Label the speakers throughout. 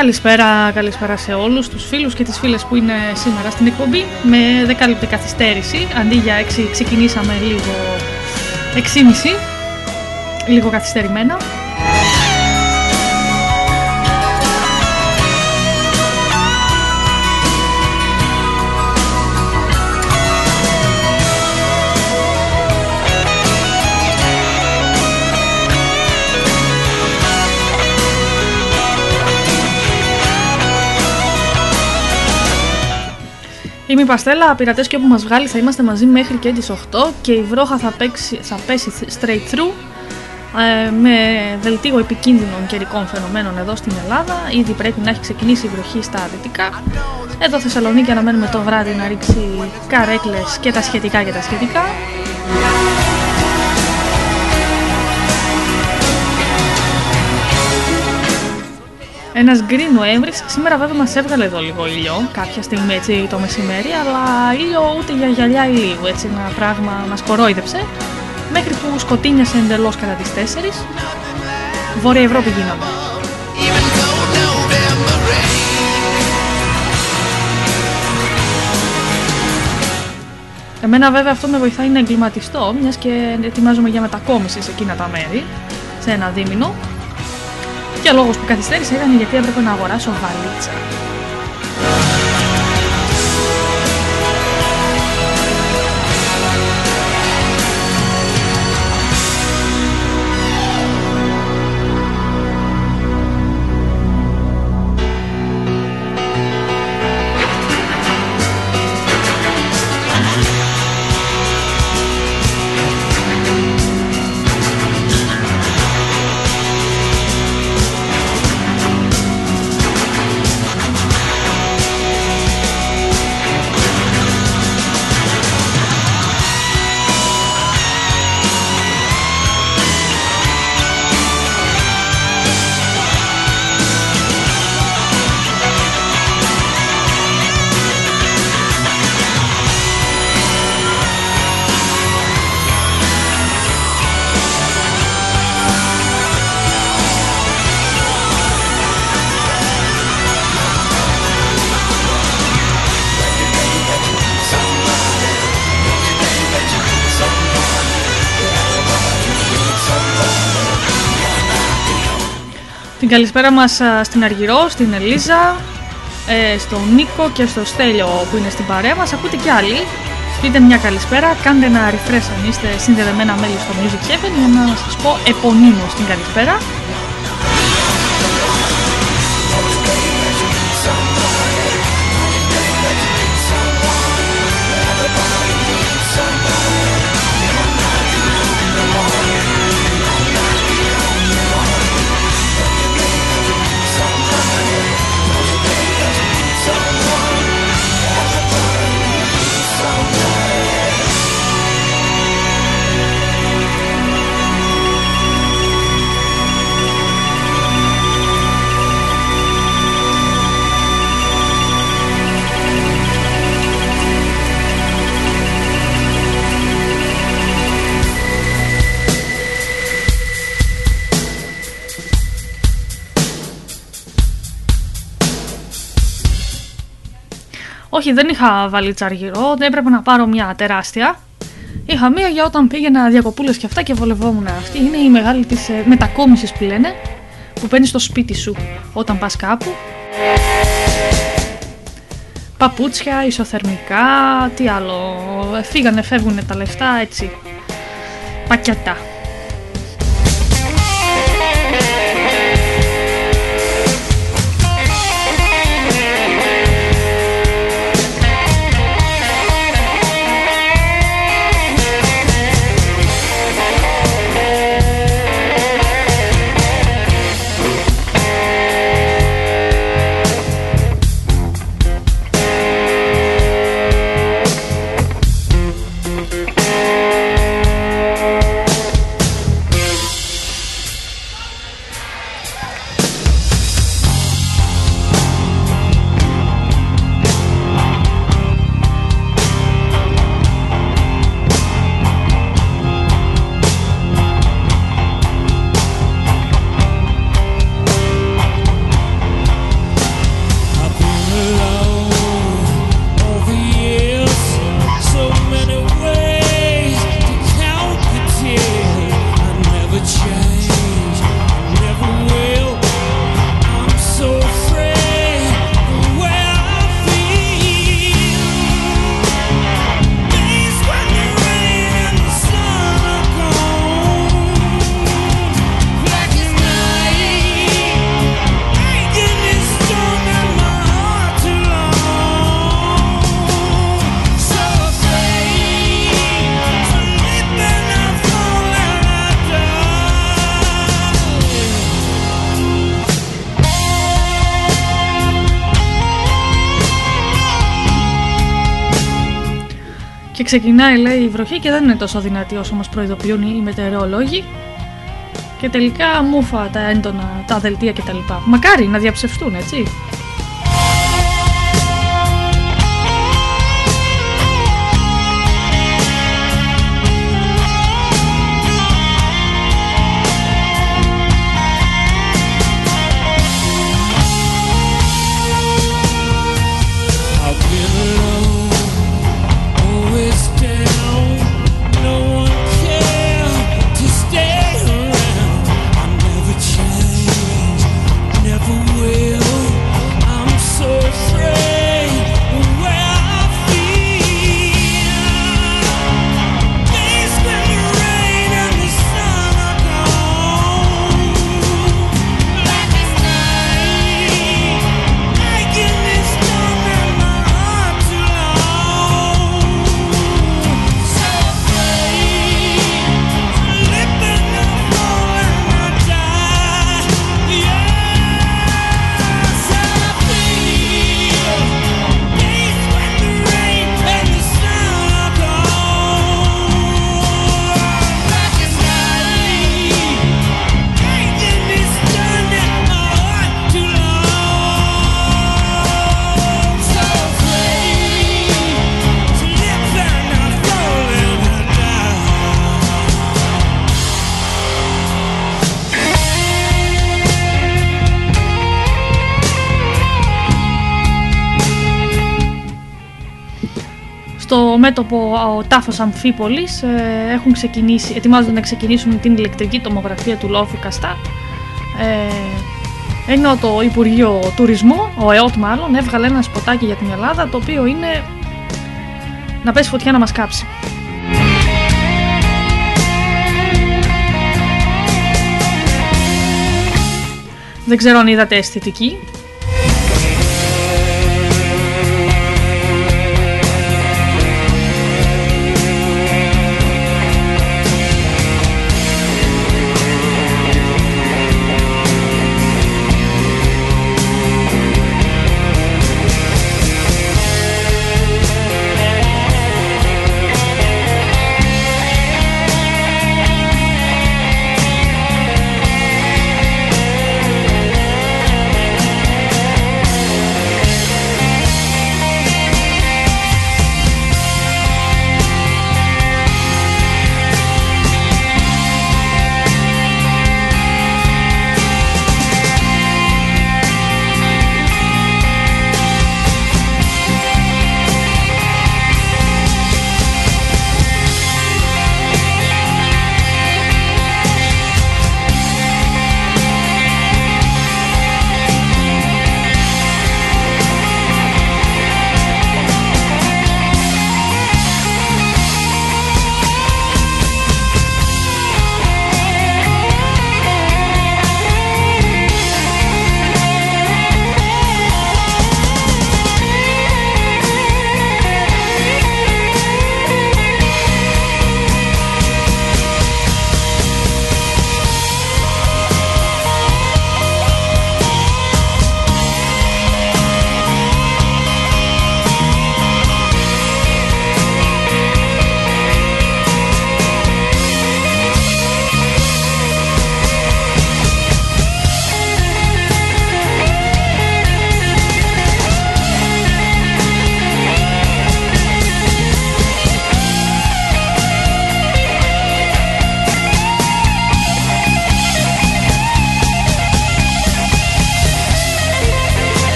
Speaker 1: Καλησπέρα, καλησπέρα σε όλους τους φίλους και τις φίλες που είναι σήμερα στην εκπομπή. Με 10 λεπτή καθυστέρηση αντί για 6 ξεκινήσαμε λίγο 6,5 λίγο καθυστερημένα Είμαι η Παστέλα, πειρατές και όπου μας βγάλει θα είμαστε μαζί μέχρι και τις 8 και η βρόχα θα, παίξει, θα πέσει straight through ε, με δελτίο επικίνδυνων καιρικών φαινομένων εδώ στην Ελλάδα. Ήδη πρέπει να έχει ξεκινήσει η βροχή στα δυτικά. Εδώ Θεσσαλονίκη αναμένουμε το βράδυ να ρίξει καρέκλες και τα σχετικά και τα σχετικά. Ένας γκρι Νοέμβρη. Σήμερα βέβαια μας έβγαλε εδώ λίγο ήλιο, κάποια στιγμή έτσι το μεσημέρι, αλλά ήλιο ούτε για γυαλιά ηλίου. Έτσι ένα πράγμα μας κορόιδεψε. Μέχρι που σκοτίνιασε εντελώς κατά τις 4. Βόρεια Ευρώπη γίναμε. Εμένα βέβαια αυτό με βοηθάει να εγκληματιστώ, μιας και ετοιμάζομαι για μετακόμιση σε εκείνα τα μέρη, σε ένα δίμηνο. Και ο λόγος που καθυστέρησα ήταν γιατί έπρεπε να αγοράσω βαλίτσα. Καλησπέρα μας στην Αργυρό, στην Ελίζα, ε, στον Νίκο και στο Στέλιο που είναι στην παρέα μας. Ακούτε κι άλλοι. Πείτε μια καλησπέρα, κάντε ένα refresh αν είστε συνδεδεμένα μέλη στο Music Heaven για να σας πω επωνύμως την καλησπέρα.
Speaker 2: Όχι, δεν είχα βάλει τσαργυρό, δεν έπρεπε να πάρω μια τεράστια. Είχα μία για όταν πήγαινα διακοπούλες και αυτά και βολευόμουν. Αυτή είναι η μεγάλη της ε, μετακόμισης που λένε, που παίρνεις στο σπίτι σου όταν πας κάπου. Παπούτσια, ισοθερμικά, τι άλλο, ε, φύγανε, φεύγουν τα λεφτά, έτσι, πακετά. Ξεκινάει λέει η βροχή και δεν είναι τόσο δυνατή όσο μας προειδοποιούν οι μετεωρολόγοι και τελικά μούφα τα έντονα, τα δελτία κτλ. Μακάρι να διαψευστούν έτσι. Μέτωπο ο τάφος Αμφίπολης ε, έχουν ξεκινήσει, ετοιμάζονται να ξεκινήσουν την ηλεκτρική τομογραφία του Λόφου Καστά ε, ενώ το Υπουργείο Τουρισμού, ο ΕΟΤ μάλλον, έβγαλε ένα σποτάκι για την Ελλάδα το οποίο είναι να πέσει φωτιά να μας κάψει. Δεν ξέρω αν είδατε αισθητική.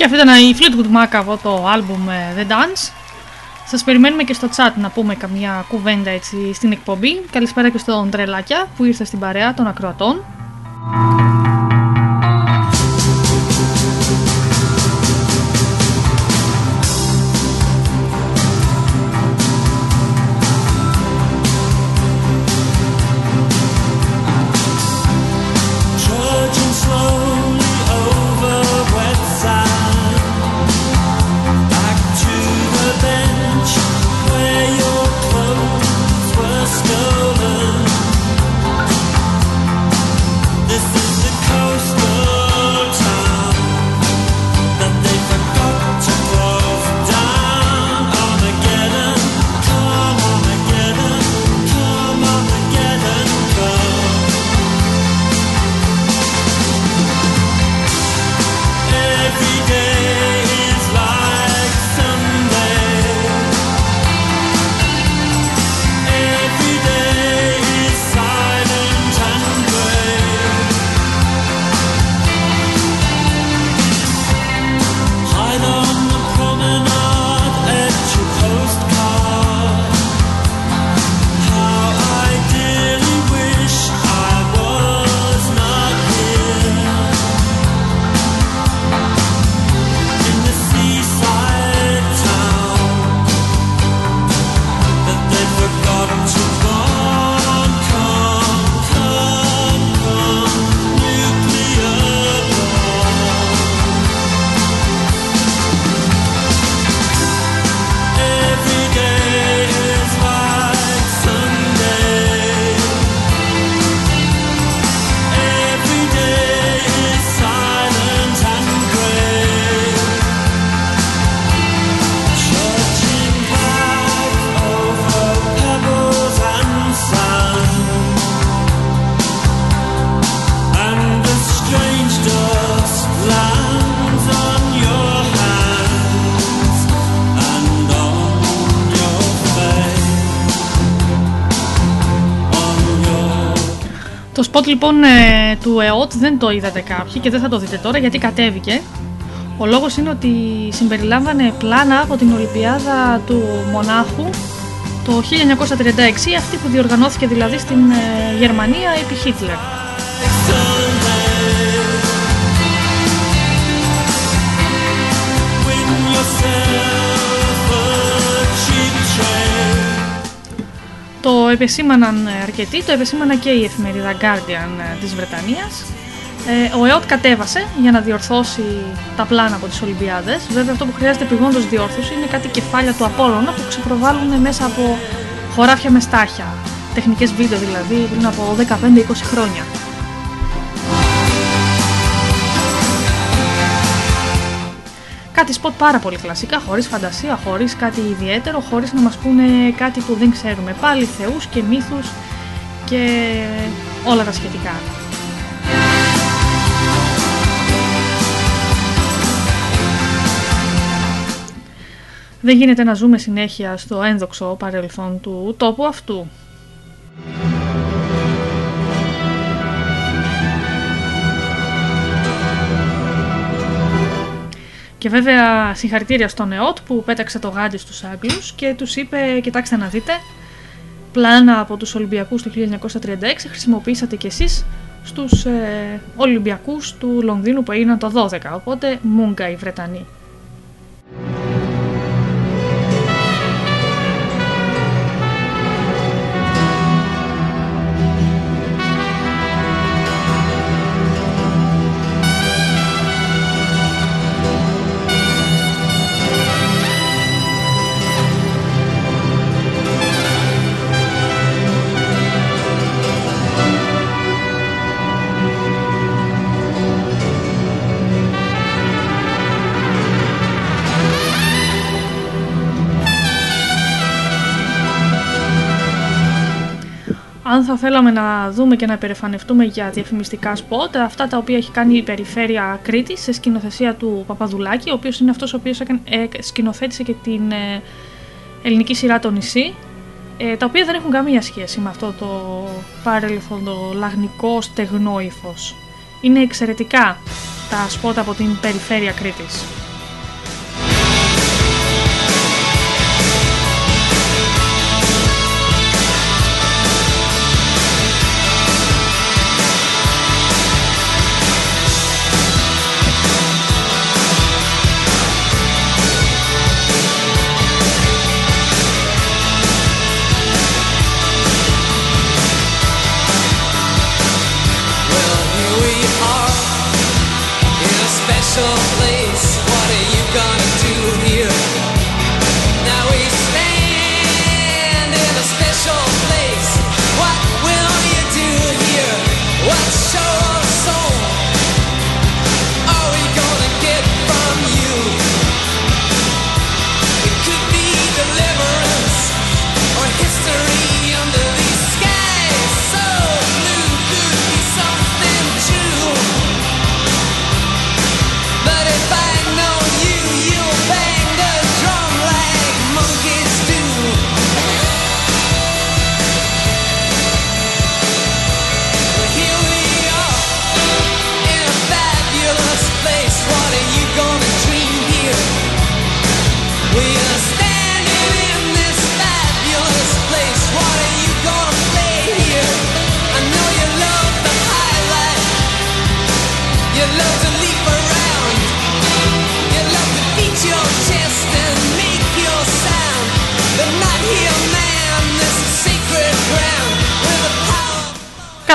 Speaker 1: Και αυτή ήταν η Fleetwood Mac από το άλμπουμ ε, The Dance. Σας περιμένουμε και στο chat να πούμε καμιά κουβέντα έτσι στην εκπομπή. Καλησπέρα και στον Τρελάκια που ήρθε στην παρέα των ακροατών. Λοιπόν ε, του ΕΟΤ δεν το είδατε κάποιοι και δεν θα το δείτε τώρα γιατί κατέβηκε. Ο λόγος είναι ότι συμπεριλάμβανε πλάνα από την Ολυμπιάδα του Μονάχου το 1936, αυτή που διοργανώθηκε δηλαδή στην ε, Γερμανία επί Χίτλερ. Επεσήμαναν αρκετοί, το επεσήμανα και η εφημερίδα Guardian ε, της Βρετανίας. Ε, ο ΕΟΤ κατέβασε για να διορθώσει τα πλάνα από τις Ολυμπιάδες. Βέβαια αυτό που χρειάζεται επιγόντως διόρθωση είναι κάτι κεφάλια του Απόλλωνα που ξεπροβάλλουν μέσα από χωράφια με στάχια. Τεχνικές βίντεο δηλαδή πριν από 15-20 χρόνια. Κάτι σποτ πάρα πολύ κλασικά, χωρίς φαντασία, χωρίς κάτι ιδιαίτερο, χωρίς να μας πούνε κάτι που δεν ξέρουμε. Πάλι θεούς και μύθους και όλα τα σχετικά. Δεν γίνεται να ζούμε συνέχεια στο ένδοξο παρελθόν του τόπου αυτού. Και βέβαια συγχαρητήρια στον ΕΟΤ που πέταξε το γάντι στους Άγγλους και τους είπε κοιτάξτε να δείτε πλάνα από τους Ολυμπιακούς του 1936 χρησιμοποιήσατε κι εσείς στους ε, Ολυμπιακούς του Λονδίνου που έγιναν το 12 οπότε μούγκα οι Βρετανοί. Αν θα θέλαμε να δούμε και να υπερεφανευτούμε για διαφημιστικά σποτ, αυτά τα οποία έχει κάνει η Περιφέρεια Κρήτη σε σκηνοθεσία του Παπαδουλάκη, ο οποίος είναι αυτός ο οποίος ε, σκηνοθέτησε και την ε, ελληνική σειρά το νησί, ε, τα οποία δεν έχουν καμία σχέση με αυτό το παρελθόν, το λαγνικό στεγνό ύφος.
Speaker 3: Είναι εξαιρετικά τα σπότ από την περιφέρεια Κρήτης.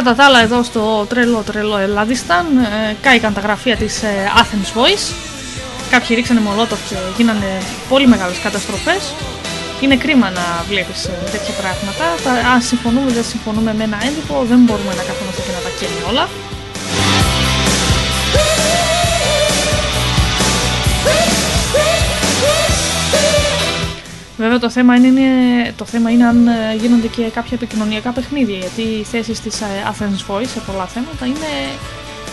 Speaker 3: Κατά τα άλλα εδώ στο τρελό τρελό Ελλάδισταν ε, κάηκαν τα γραφεία της ε, Athens Voice Κάποιοι ρίξανε μολότοφ και γίνανε πολύ μεγάλες καταστροφές είναι κρίμα να βλέπεις ε, τέτοια πράγματα. Αν συμφωνούμε δεν συμφωνούμε με ένα έντυπο, δεν μπορούμε να καθόμαστε και να τα καίνουμε όλα. Βέβαια το θέμα είναι, το θέμα είναι αν ε, γίνονται και κάποια επικοινωνιακά παιχνίδια γιατί οι θέσεις της ε, Athens Voice σε πολλά θέματα είναι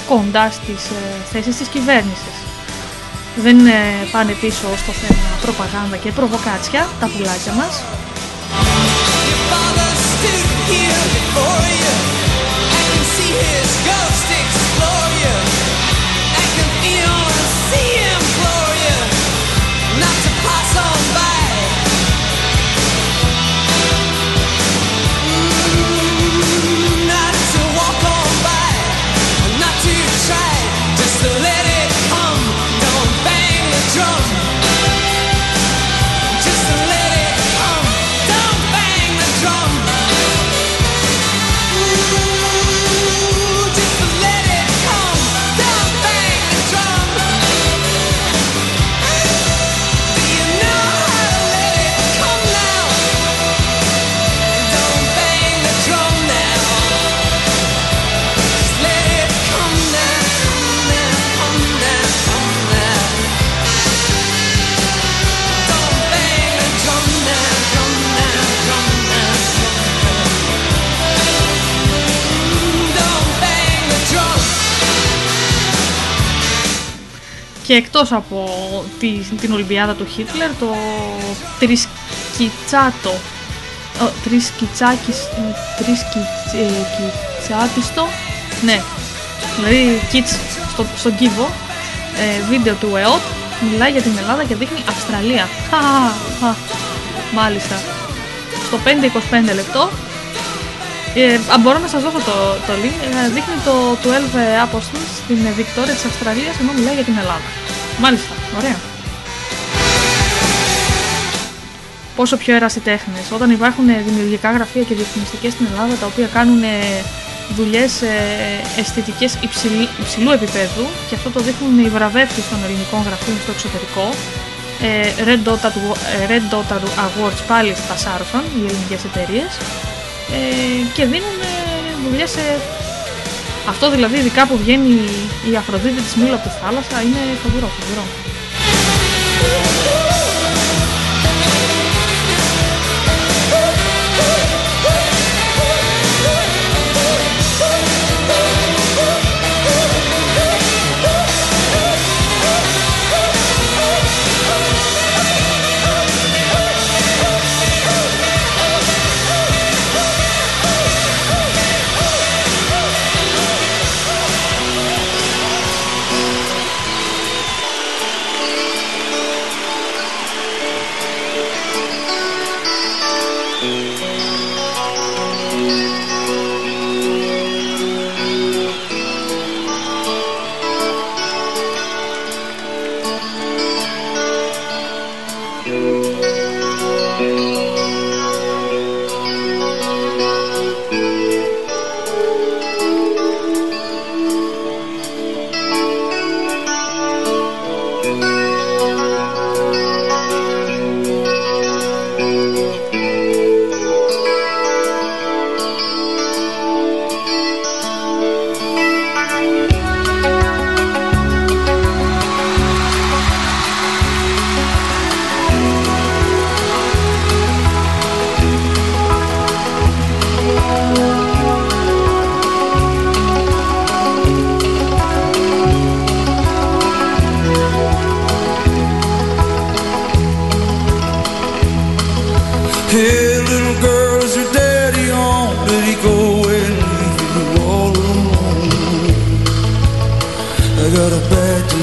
Speaker 3: κοντά στις ε, θέσεις της κυβέρνησης. Δεν πάνε πίσω στο θέμα προπαγάνδα και προβοκάτσια τα πουλάκια μας. Και εκτός από την Ολυμπιάδα του Χίτλερ το τρισκιτσάτο τρισκιτσάκης τρισκιτσάτιστο ναι δηλαδή κιτς στο, στον κύβο ε, βίντεο του ΕΟΤ μιλάει για την Ελλάδα και δείχνει Αυστραλία. Μάλιστα. Στο 5-25 λεπτό ε, αν μπορώ να σας δώσω το, το link, ε, δείχνει το 12 Apostles στην Βικτόρια της Αυστραλίας ενώ μιλάει για την Ελλάδα. Μάλιστα, ωραία. Πόσο πιο ερασιτέχνες. Όταν υπάρχουν δημιουργικά γραφεία και διαφημιστικέ στην Ελλάδα τα οποία κάνουν δουλειές αισθητικές υψηλού επίπεδου και αυτό το δείχνουν οι βραβεύτες των ελληνικών γραφείων στο εξωτερικό. Ε, Red Dot, Red Dot Awards πάλι στα σάρωσαν οι ελληνικές εταιρείες ε, και δίνουν δουλειές σε αυτό δηλαδή ειδικά που βγαίνει η Αφροδίτη της Μήλου από τη θάλασσα είναι φοβερό, φοβερό.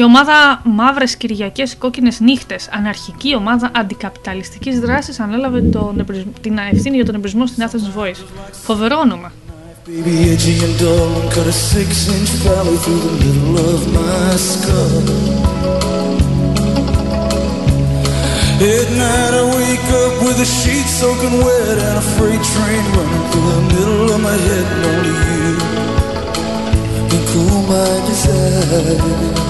Speaker 4: Η ομάδα Μαύρε Κυριακέ Κόκκινε Νύχτε, αναρχική ομάδα αντικαπιταλιστική δράση, ανέλαβε τον, την ευθύνη για τον εμπρισμό στην Athens Voice. Φοβερό όνομα. At night I wake up with a sheet soaking wet and a freight train running through the middle of my head. And only you can cool my desire.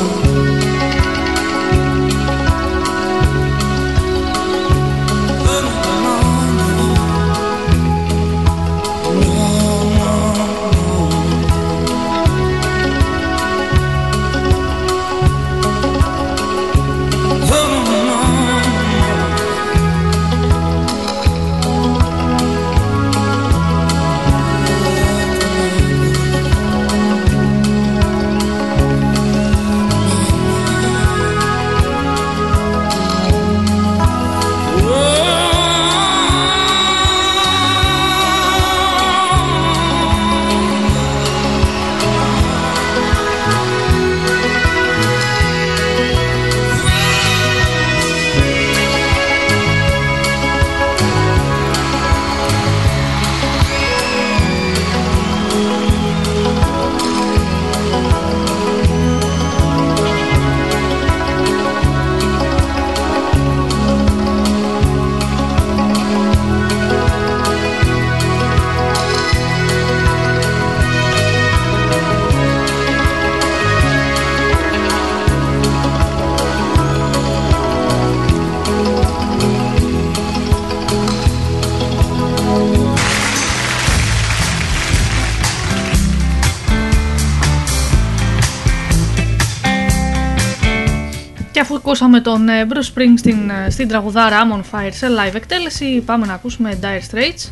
Speaker 4: ακούσαμε τον ε, Bruce Springsteen ε, στην τραγουδάρα Amon Fire σε live εκτέλεση πάμε να ακούσουμε Dire Straits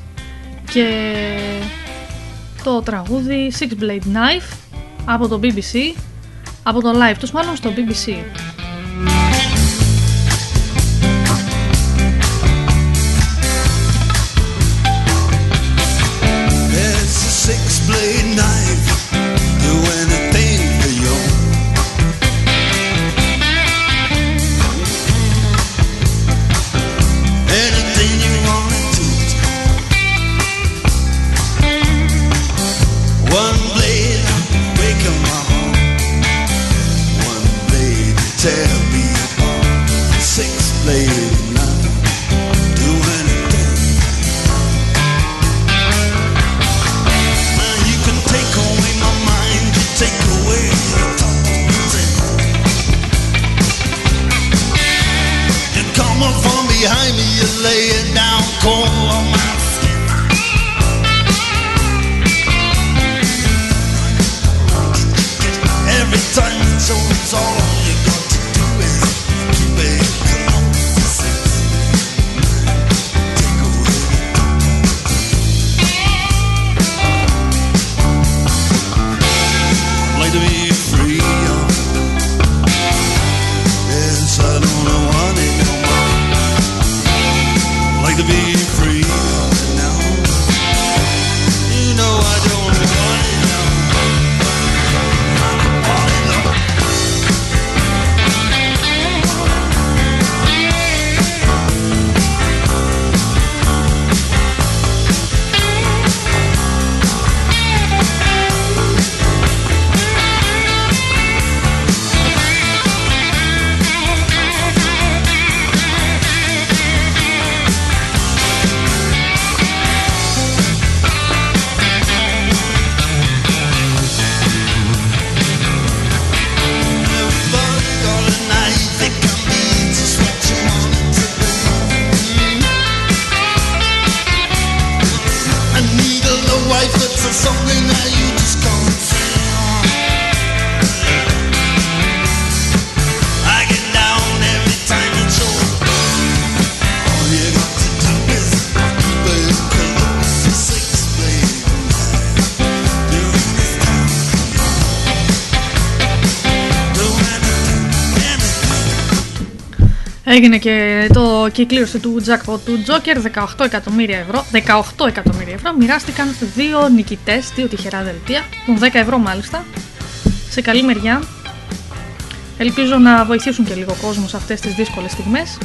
Speaker 4: και το τραγούδι Six Blade Knife από το BBC από το live τους μάλλον στο BBC Έγινε και το κυκλήρωση του jackpot του Joker 18 εκατομμύρια ευρώ. 18 εκατομμύρια ευρώ μοιράστηκαν δύο νικητές, δύο τυχερά δελτία, των 10 ευρώ μάλιστα, σε καλή μεριά. Ελπίζω να βοηθήσουν και λίγο κόσμος σε αυτές τις δύσκολες στιγμές.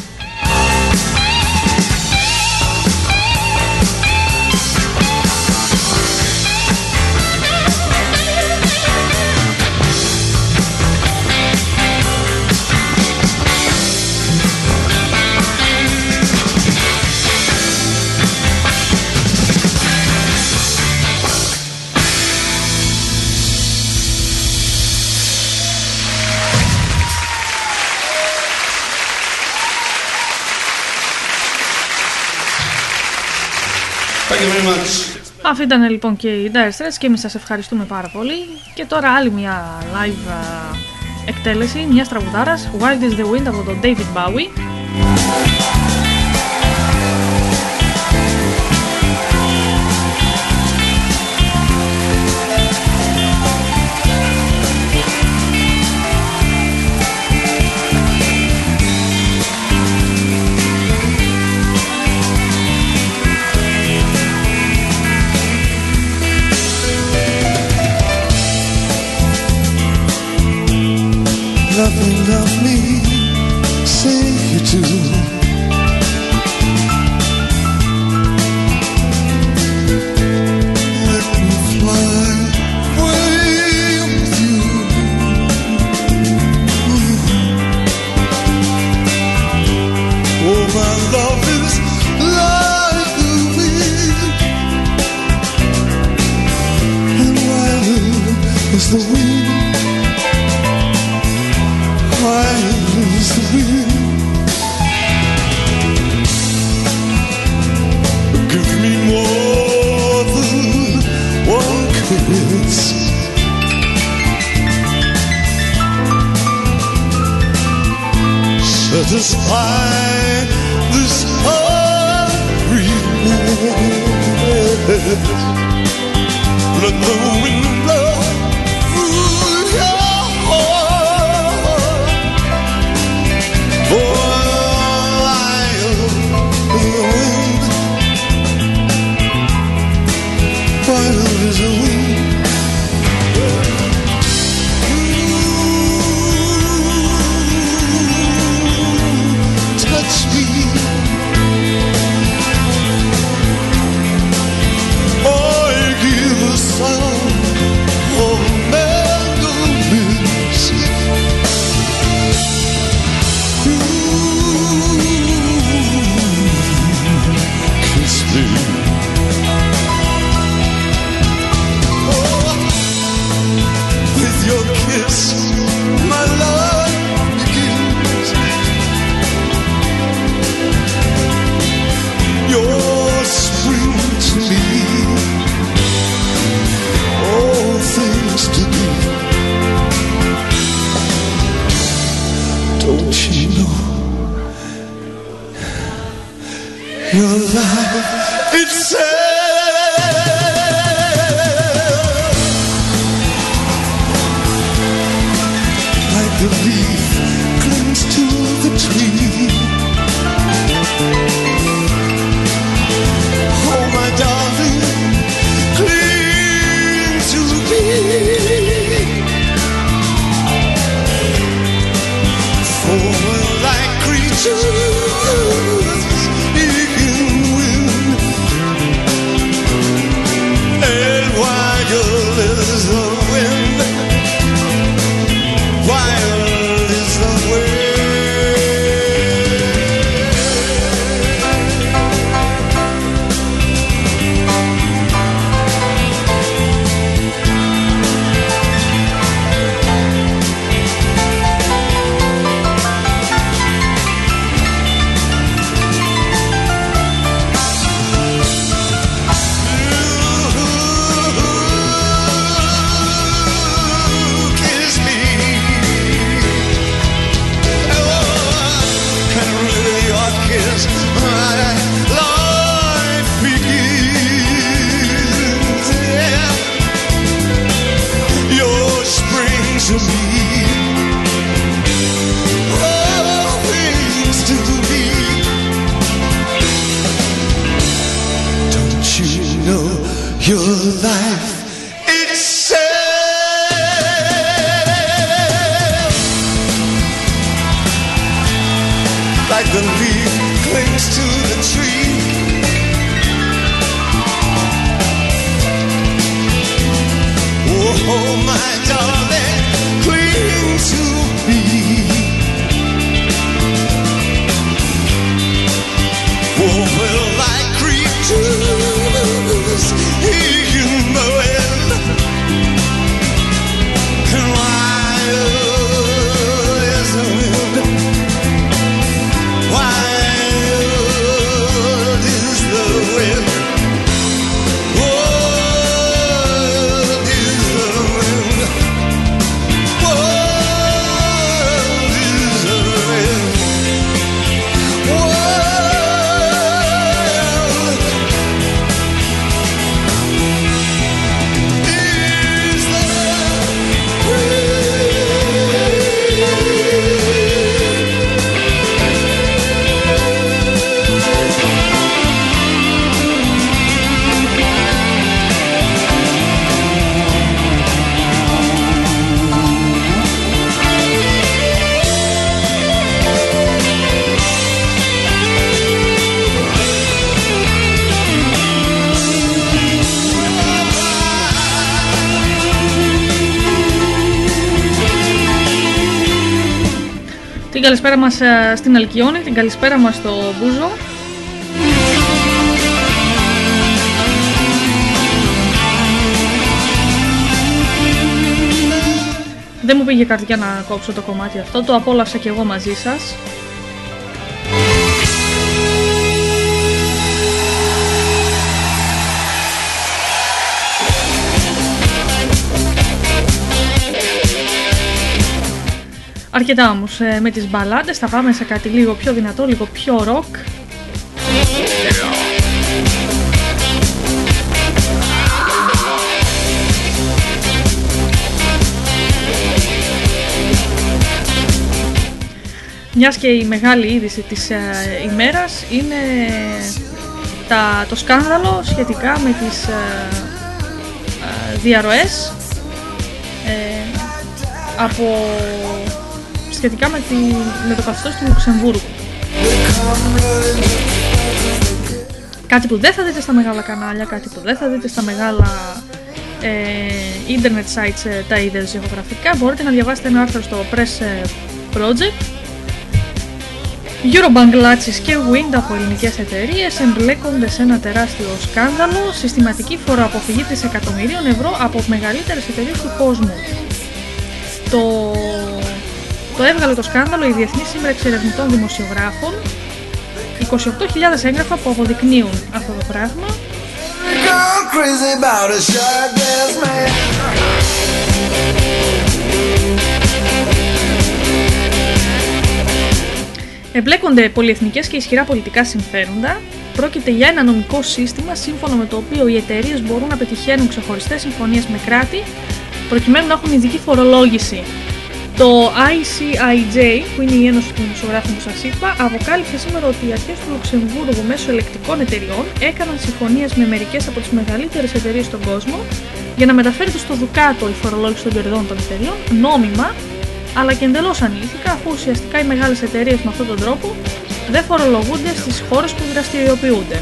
Speaker 4: Αυτή ήταν λοιπόν και η Dire Straits και εμείς σας ευχαριστούμε πάρα πολύ. Και τώρα άλλη μια live εκτέλεση μιας τραγουδάρας Wild is the Wind από τον David Bowie
Speaker 5: Oh, my darling, cling to
Speaker 1: καλησπέρα μας ε, στην Αλκιόνη, την καλησπέρα μας στο Μπούζο. Δεν μου πήγε η καρδιά να κόψω το κομμάτι αυτό, το απόλαυσα και εγώ μαζί σας. Αρκετά όμως με τις μπαλάντες, θα πάμε σε κάτι λίγο πιο δυνατό, λίγο πιο rock. Μιας και η μεγάλη είδηση της ε, ημέρας είναι τα, το σκάνδαλο σχετικά με τις ε, ε, διαρροές ε, από σχετικά με, τη, με το καθεστώς του Λουξεμβούργου. Κάτι που δεν θα δείτε στα μεγάλα κανάλια, κάτι που δεν θα δείτε στα μεγάλα ε, internet sites ε, τα είδε ζυγογραφικά. Μπορείτε να διαβάσετε ένα άρθρο στο Press ε, Project. Eurobank Latsis και Wind από ελληνικές εταιρείες εμπλέκονται σε ένα τεράστιο σκάνδαλο, συστηματική φοροαποφυγή δισεκατομμυρίων ευρώ από μεγαλύτερες εταιρείες του κόσμου. Το το έβγαλε το σκάνδαλο η Διεθνής Σύμπραξη Ερευνητών Δημοσιογράφων. 28.000 έγγραφα που αποδεικνύουν αυτό το πράγμα.
Speaker 4: Gone crazy about a shark ass man.
Speaker 1: Εμπλέκονται πολυεθνικές και ισχυρά πολιτικά συμφέροντα. Πρόκειται για ένα νομικό σύστημα σύμφωνα με το οποίο οι εταιρείες μπορούν να πετυχαίνουν ξεχωριστές συμφωνίες με κράτη προκειμένου να έχουν ειδική φορολόγηση. Το ICIJ, που είναι η Ένωση των Δημοσιογράφων που σας είπα, αποκάλυψε σήμερα ότι οι αρχές του Λουξεμβούργου μέσω ελεκτικών εταιριών έκαναν συμφωνίες με μερικές από τις μεγαλύτερες εταιρείες στον κόσμο για να μεταφέρεται στο Δουκάτο η φορολόγηση των κερδών των εταιριών νόμιμα, αλλά και εντελώς ανήθικα, αφού ουσιαστικά οι μεγάλες εταιρείες με αυτόν τον τρόπο δεν φορολογούνται στις χώρες που δραστηριοποιούνται.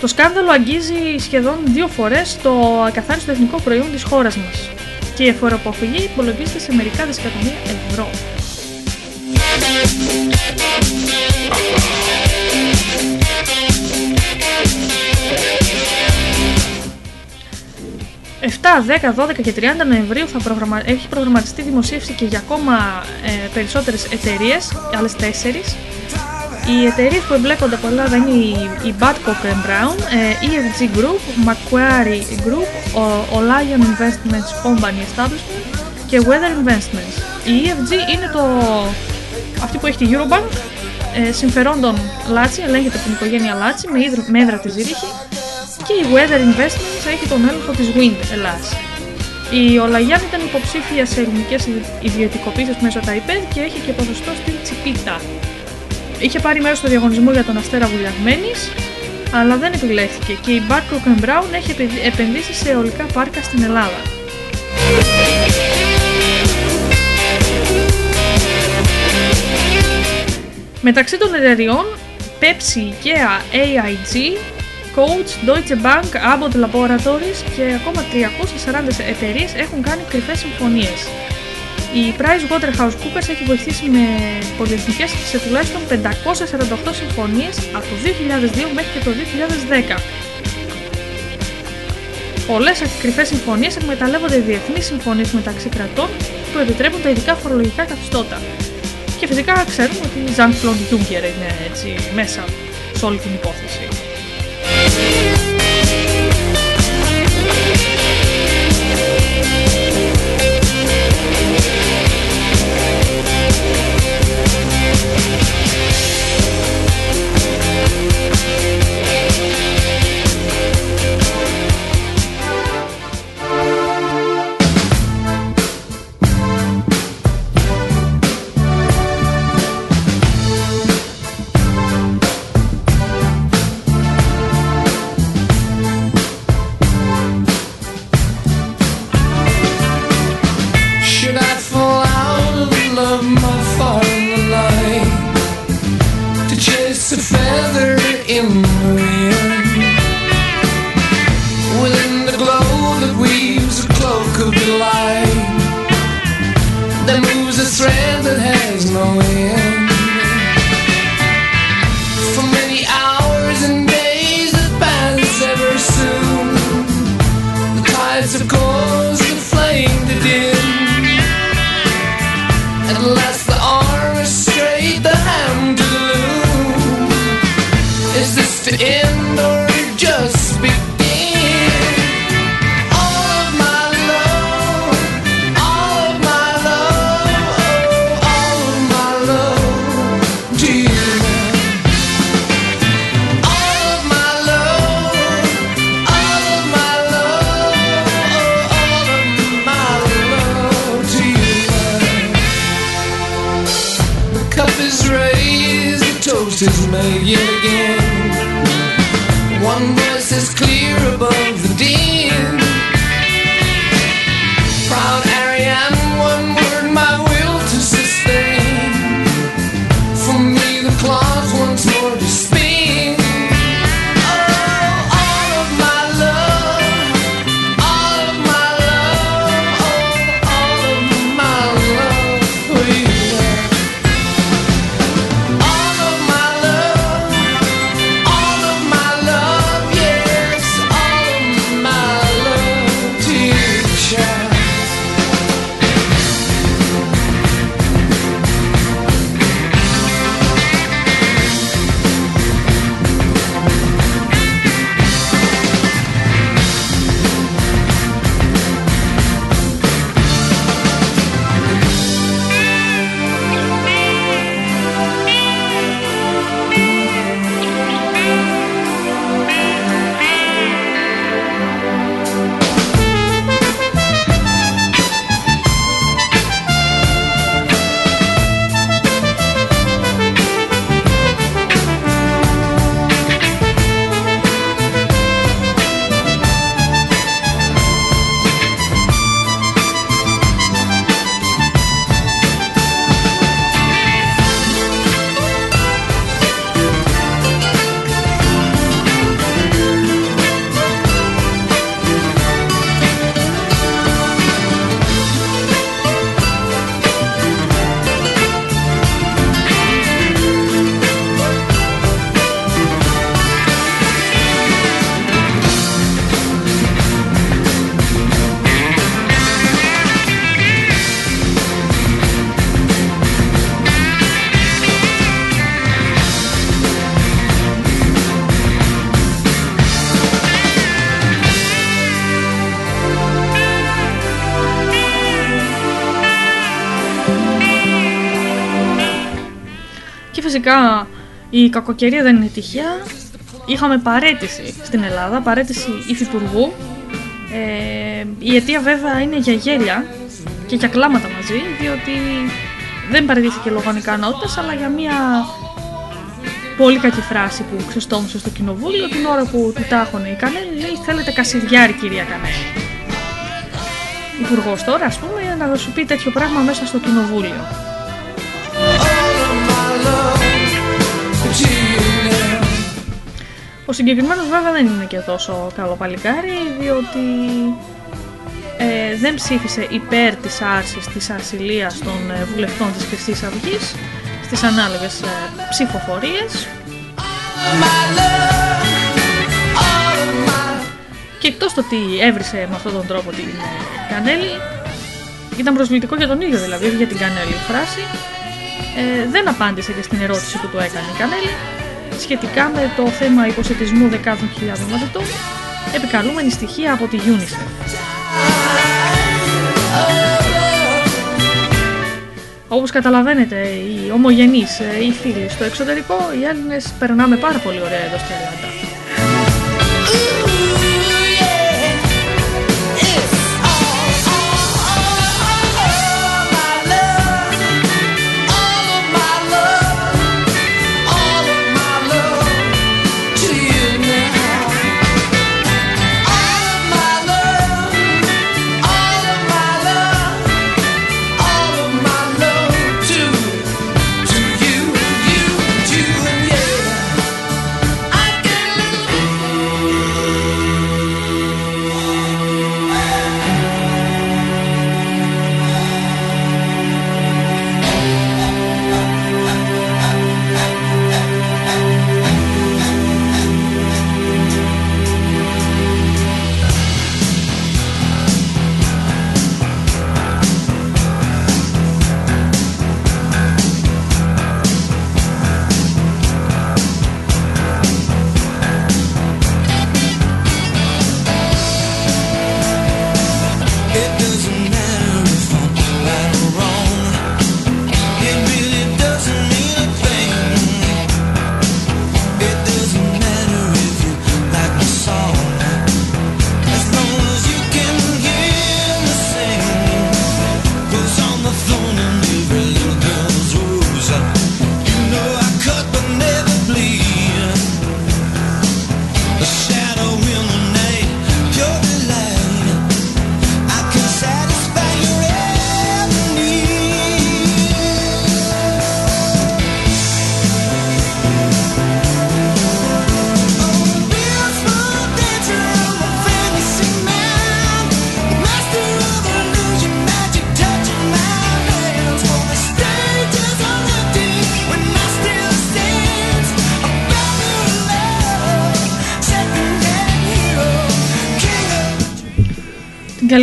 Speaker 1: Το σκάνδαλο αγγίζει σχεδόν δύο φορές το ακαθάριστο εθνικό προϊόν της χώρας μας και η φοροαποφυγή υπολογίζεται σε μερικά δισεκατομμύρια ευρώ. «7, 10, 12 και 30 Νοεμβρίου θα προγραμμα... έχει προγραμματιστεί δημοσίευση και για ακόμα ε, περισσότερες εταιρείες, άλλες τέσσερις, οι εταιρείες που εμπλέκονται από Ελλάδα είναι η, η Babcock Brown, ε, EFG Group, Macquarie Group, ο, ο Lion Investments Company Establishment και Weather Investments. Η EFG είναι το, αυτή που έχει τη Eurobank, ε, συμφερόντων Λάτσι, ελέγχεται από την οικογένεια Λάτσι με, ίδρυ, με έδρα τη Ζυρίχη και η Weather Investments έχει τον έλεγχο της Wind Ελλάς. Η Olayan ήταν υποψήφια σε ελληνικές ιδιωτικοποίησεις μέσω τα ΙΠΕΔ και έχει και ποσοστό στην Τσιπίτα.
Speaker 3: Είχε πάρει μέρος στο διαγωνισμό για τον Αστέρα Βουλιαγμένης, αλλά δεν επιλέχθηκε και η Barcock Brown έχει επενδύσει σε αιωλικά πάρκα στην Ελλάδα. Μεταξύ των εταιριών Pepsi, IKEA, AIG, Coach, Deutsche Bank, Abbott Laboratories και ακόμα 340 εταιρείες έχουν κάνει κρυφές συμφωνίες. Η PricewaterhouseCoopers έχει βοηθήσει με πολυεθνικές σε τουλάχιστον 548 συμφωνίες από το 2002 μέχρι και το 2010. Πολλές κρυφέ συμφωνίες εκμεταλλεύονται διεθνείς συμφωνίες μεταξύ κρατών που επιτρέπουν τα ειδικά φορολογικά καθεστώτα. Και φυσικά ξέρουμε ότι η Jean Claude Juncker είναι έτσι μέσα σε όλη την υπόθεση. Φυσικά η κακοκαιρία δεν είναι τυχαία. Είχαμε παρέτηση στην Ελλάδα, παρέτηση υφυπουργού. Ε, η αιτία βέβαια είναι για γέλια και για κλάματα μαζί, διότι δεν παραιτήθηκε λόγω ανικανότητας, αλλά για μια
Speaker 1: πολύ κακή φράση που ξεστόμησε στο κοινοβούλιο την ώρα που του τάχωνε η Κανέλη λέει θέλετε κασιδιάρι κυρία Κανέλη. Υπουργός τώρα ας πούμε να σου πει τέτοιο πράγμα μέσα στο κοινοβούλιο. Ο συγκεκριμένος βέβαια δεν είναι και τόσο καλό παλικάρι διότι ε, δεν ψήφισε υπέρ της άρσης της ασυλίας των ε, βουλευτών της Χρυσής Αυγής στις ανάλογες ε, ψηφοφορίες. Και εκτός το ότι έβρισε με αυτόν τον τρόπο την ε, Κανέλη ήταν προσβλητικό για τον ίδιο δηλαδή, για την Κανέλη φράση ε, δεν απάντησε και στην ερώτηση που του έκανε η Κανέλη σχετικά με το θέμα υποσυτισμού δεκάδων χιλιάδων μαθητών επικαλούμενη στοιχεία από τη UNICEF. Όπως καταλαβαίνετε, οι ομογενείς, ε, οι φίλοι στο εξωτερικό, οι Έλληνες περνάμε πάρα πολύ ωραία εδώ στην Ελλάδα.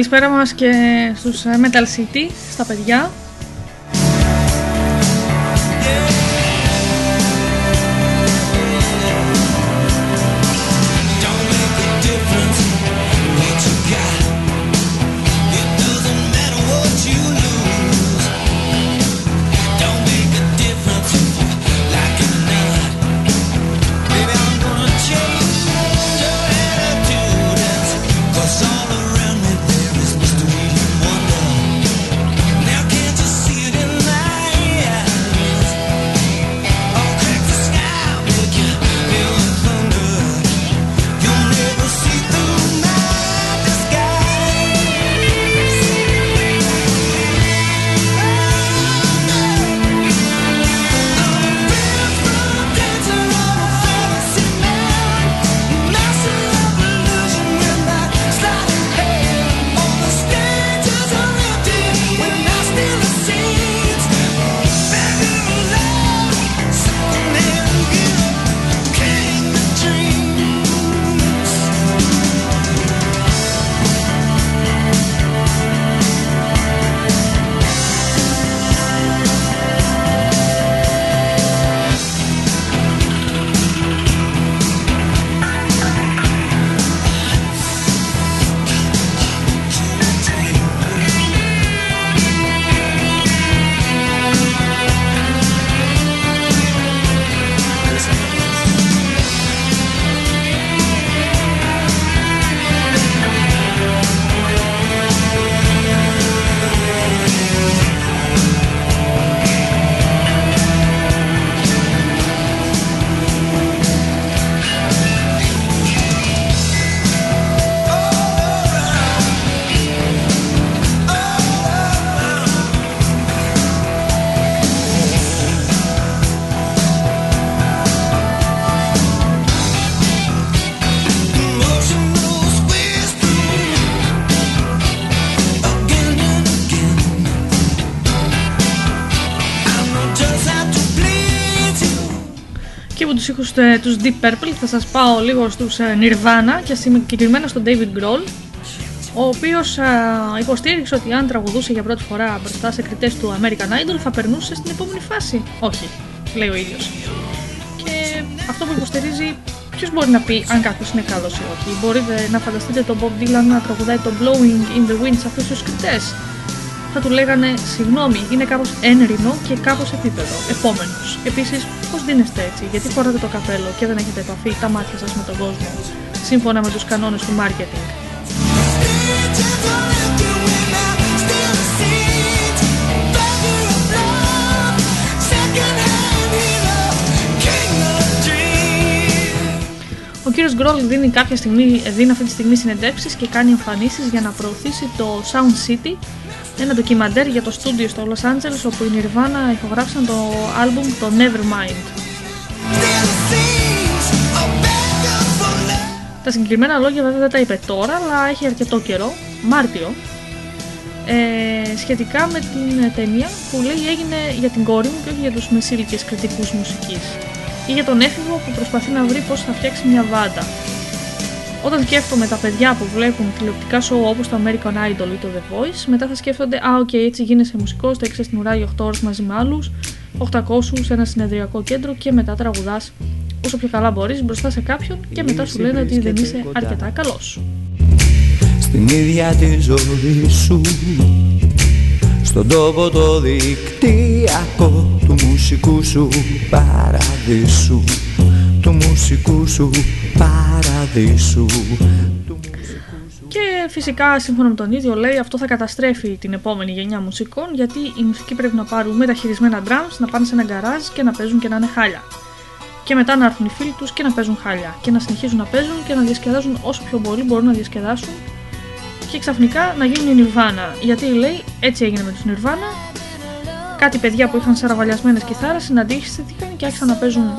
Speaker 1: Καλησπέρα μας και στους ε, Metal City, στα παιδιά τους ήχους ε, τους Deep Purple θα σας πάω λίγο στους ε, Nirvana και συγκεκριμένα στον David Grohl ο οποίος α, υποστήριξε ότι αν τραγουδούσε για πρώτη φορά μπροστά σε κριτές του American Idol θα περνούσε στην επόμενη φάση. Όχι, λέει ο ίδιος. Και αυτό που υποστηρίζει Ποιος μπορεί να πει αν κάποιος είναι καλός ή όχι. Μπορείτε να φανταστείτε τον Bob Dylan να τραγουδάει το Blowing in the Wind σε αυτούς τους κριτές. Θα του λέγανε Συγγνώμη, είναι κάπως ένρινο και κάπως επίπεδο. Επόμενος. Επίσης, πώς δίνεστε έτσι, γιατί φοράτε το καπέλο και δεν έχετε επαφή τα μάτια σας με τον κόσμο, σύμφωνα με τους κανόνες του marketing; Ο κύριος Γκρόλ δίνει κάποια στιγμή, δίνει αυτή τη στιγμή συνεντεύξεις και κάνει εμφανίσεις για να προωθήσει το Sound City, ένα ντοκιμαντέρ για το στούντιο στο Los Angeles όπου οι Nirvana ηχογράφησαν το άλμπουμ το Nevermind. Τα συγκεκριμένα λόγια βέβαια δεν τα είπε τώρα, αλλά έχει αρκετό καιρό, Μάρτιο, ε, σχετικά με την ταινία που λέει έγινε για την κόρη μου και όχι για τους μεσήλικες κριτικούς μουσικής ή για τον έφηβο που προσπαθεί να βρει πώς θα φτιάξει μια μπάντα. Όταν σκέφτομαι τα παιδιά που βλέπουν τηλεοπτικά σόου όπως το American Idol ή το The Voice, μετά θα σκέφτονται «Α, OK, okay, έτσι γίνεσαι μουσικός, θα στην ουρά για 8 ώρες μαζί με άλλους, 800 σε ένα συνεδριακό κέντρο και μετά τραγουδάς όσο πιο καλά μπορείς μπροστά σε κάποιον και μετά σου λένε ότι δεν είσαι αρκετά καλός».
Speaker 4: Στην ίδια τη ζωή σου στον τόπο το δικτυακό του μουσικού σου παραδείσου του μουσικού σου παραδείσου
Speaker 1: και φυσικά σύμφωνα με τον ίδιο λέει αυτό θα καταστρέφει την επόμενη γενιά μουσικών γιατί οι μουσικοί πρέπει να πάρουν μεταχειρισμένα drums, να πάνε σε ένα γκαράζ και να παίζουν και να είναι χάλια. Και μετά να έρθουν οι φίλοι τους και να παίζουν χάλια και να συνεχίζουν να παίζουν και να διασκεδάζουν όσο πιο πολύ μπορούν να διασκεδάσουν και ξαφνικά να γίνουν η Nirvana. Γιατί λέει, έτσι έγινε με τους Nirvana. Κάτι παιδιά που είχαν σαραβαλιασμένες κιθάρες συναντήθηκαν και άρχισαν να παίζουν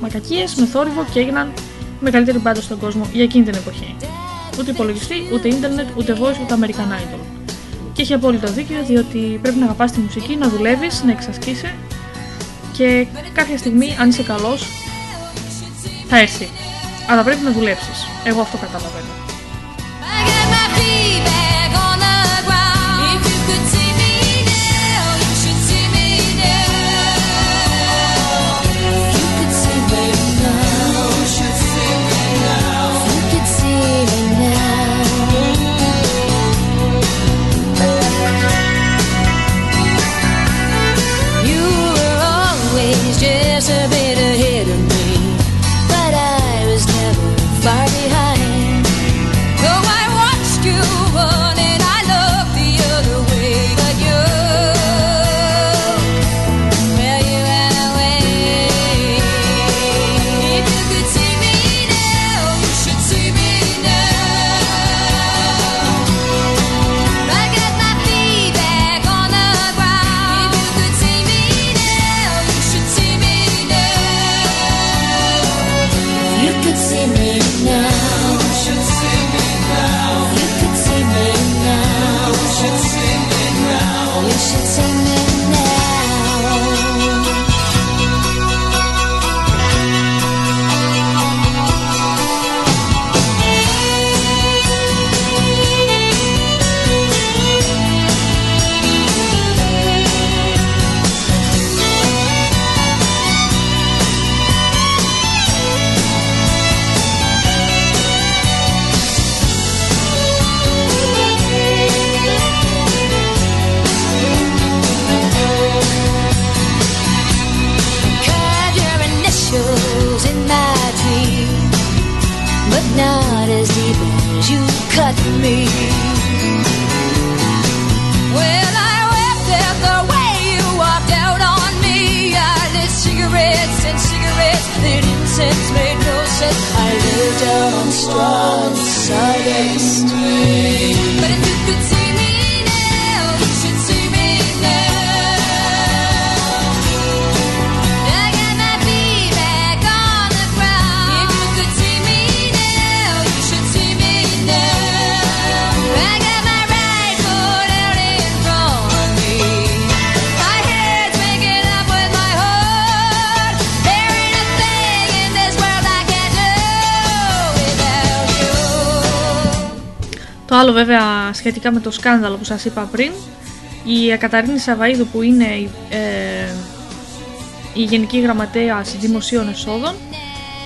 Speaker 1: μακακίες με θόρυβο και έγιναν μεγαλύτερη μπάντα στον κόσμο για εκείνη την εποχή. Ούτε υπολογιστή, ούτε ίντερνετ, ούτε voice, ούτε American Idol. Και έχει απόλυτο δίκιο διότι πρέπει να αγαπάς τη μουσική, να δουλεύεις, να εξασκείσαι και κάποια στιγμή αν είσαι καλός θα έρθει. Αλλά πρέπει να δουλέψεις. Εγώ αυτό καταλαβαίνω.
Speaker 6: me.
Speaker 7: When I the way you walked out on me, I lit cigarettes and cigarettes incense made no sense. I
Speaker 6: lived out on strong Sunday street.
Speaker 8: Άλλο βέβαια σχετικά με το σκάνδαλο που σας είπα πριν η Ακαταρίνη Σαβαίδου που είναι ε, η Γενική Γραμματέα Δημοσίων Εσόδων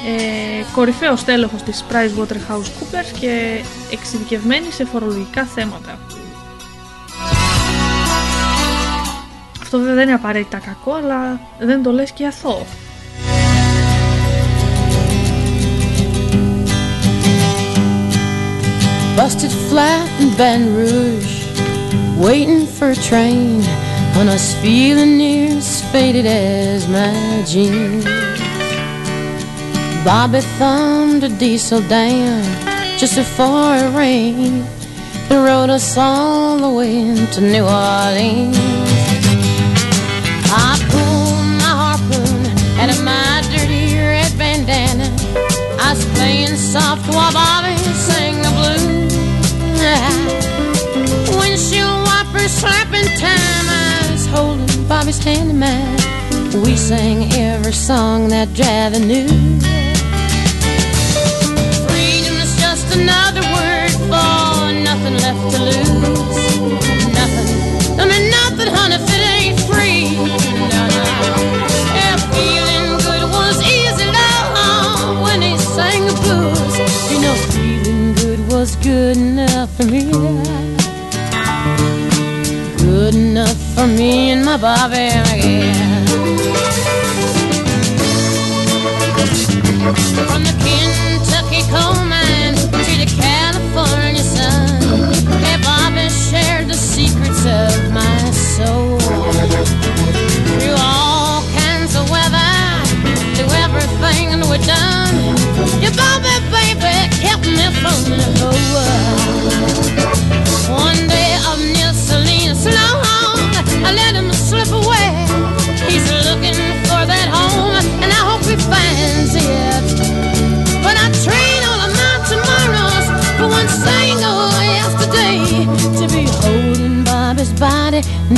Speaker 8: ε, κορυφαίος τέλεχος της PricewaterhouseCoopers και εξειδικευμένη σε φορολογικά θέματα. Αυτό βέβαια δεν είναι απαραίτητα κακό, αλλά δεν το λες και αθώο. Busted flat in Baton Rouge Waiting for a train On us feeling near as faded as my jeans Bobby thumbed a diesel down Just before it rained And rode us all the way to New Orleans I pulled my harpoon out of my dirty red bandana. I was playing soft while Bobby Windshield slapping time. I was holding Bobby's hand in mine. We sang every song that Javi knew. Freedom is just another word for nothing left to lose. Nothing. I mean, nothing, honey, if it ain't free. No, no. Yeah, feeling good was easy, love, uh, when he sang the blues. You know, feeling good was good enough for me. Good enough for me and my Bobby McGee. From the Kentucky coal mine to the California sun, hey, Bobby shared the secrets of my soul. Through all kinds of weather, through everything we've done, your Bobby baby kept me from the whole world.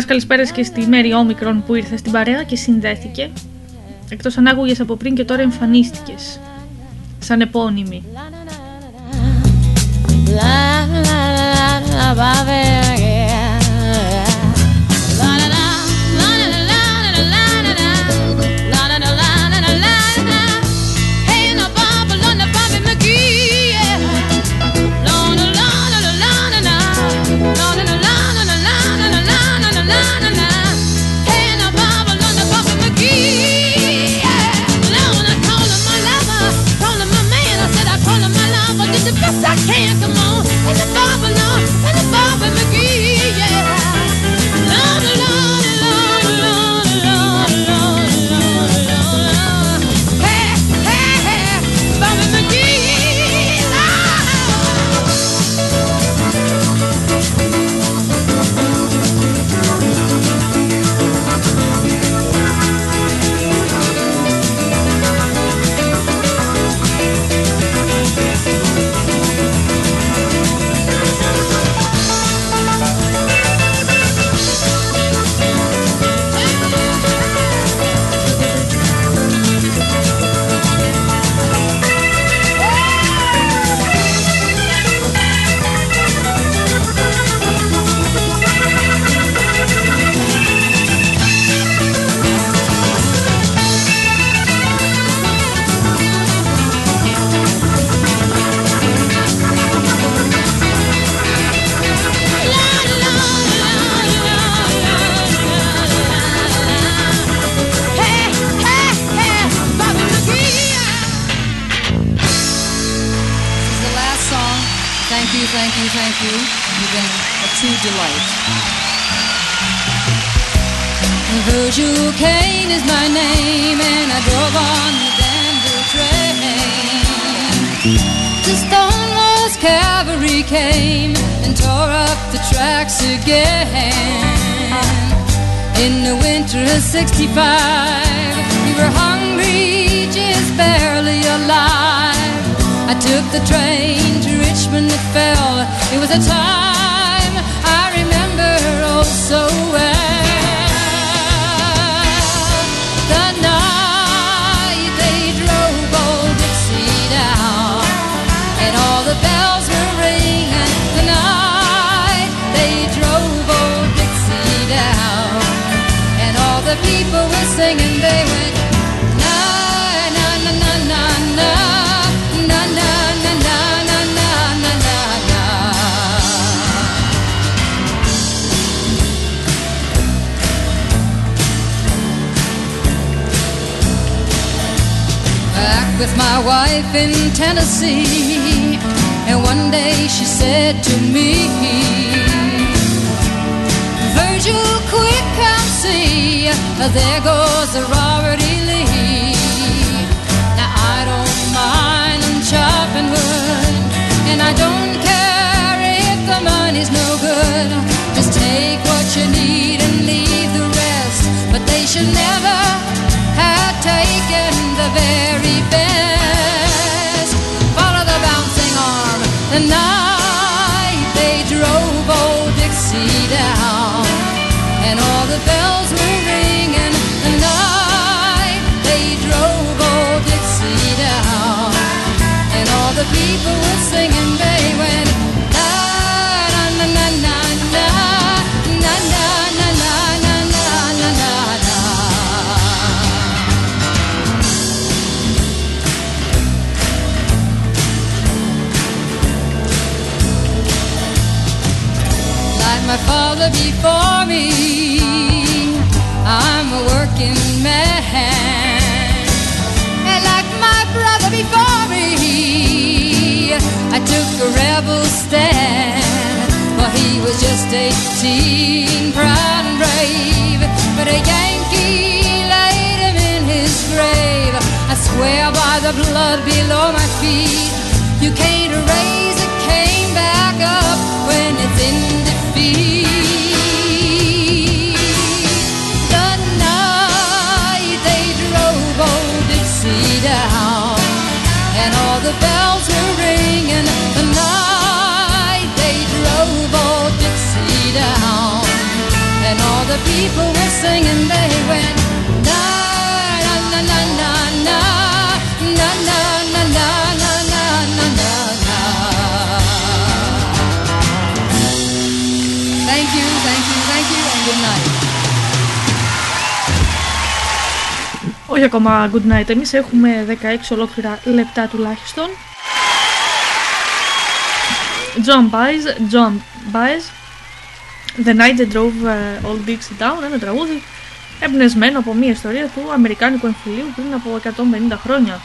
Speaker 8: Πολλές καλησπέρες και στη Μέρη Όμικρον που ήρθε στην παρέα και συνδέθηκε. Εκτός αν άκουγες από πριν και τώρα εμφανίστηκες. Σαν επώνυμη. La la la la Bobby McGee. La
Speaker 9: a true.
Speaker 7: Virgil Kane is my name, and I drove on the Danville train. The Stonewall's cavalry came and tore up the tracks again. In the winter of 65, we were hungry, just barely alive. I took the train to Richmond, it fell. It was a time so well. The night they drove old Dixie down, and all the bells were ringing. The night they drove old Dixie down, and all the people were singing. They went. With my wife in Tennessee, and one day she said to me, Virgil, quick, come see, there goes the Robert E. Lee. Now I don't mind them chopping wood, and I don't care if the money's no good. Just take what you need and leave the rest. But they should never have taken the very best. Follow the bouncing arm. The night they drove old Dixie down, and all the bells were ringing. The night they drove old Dixie down, and all the people were singing. They went before me. I'm a working man, and like my brother before me, I took a rebel stand. For he was just 18, proud and brave, but a Yankee laid him in his grave. I swear by the blood below my feet, you can't erase the people were singing. They went na na na na na na na na na na na na na na na. Thank you, thank you, thank you, and good night.
Speaker 1: Όχι ακόμα good night. Εμείς έχουμε 16 ολόκληρα λεπτά τουλάχιστον. John Baez, John Baez, The Night They Drove uh, Old Dixie Down, ένα τραγούδι εμπνεσμένο από μια ιστορία του Αμερικάνικου εμφυλίου πριν από 150 χρόνια.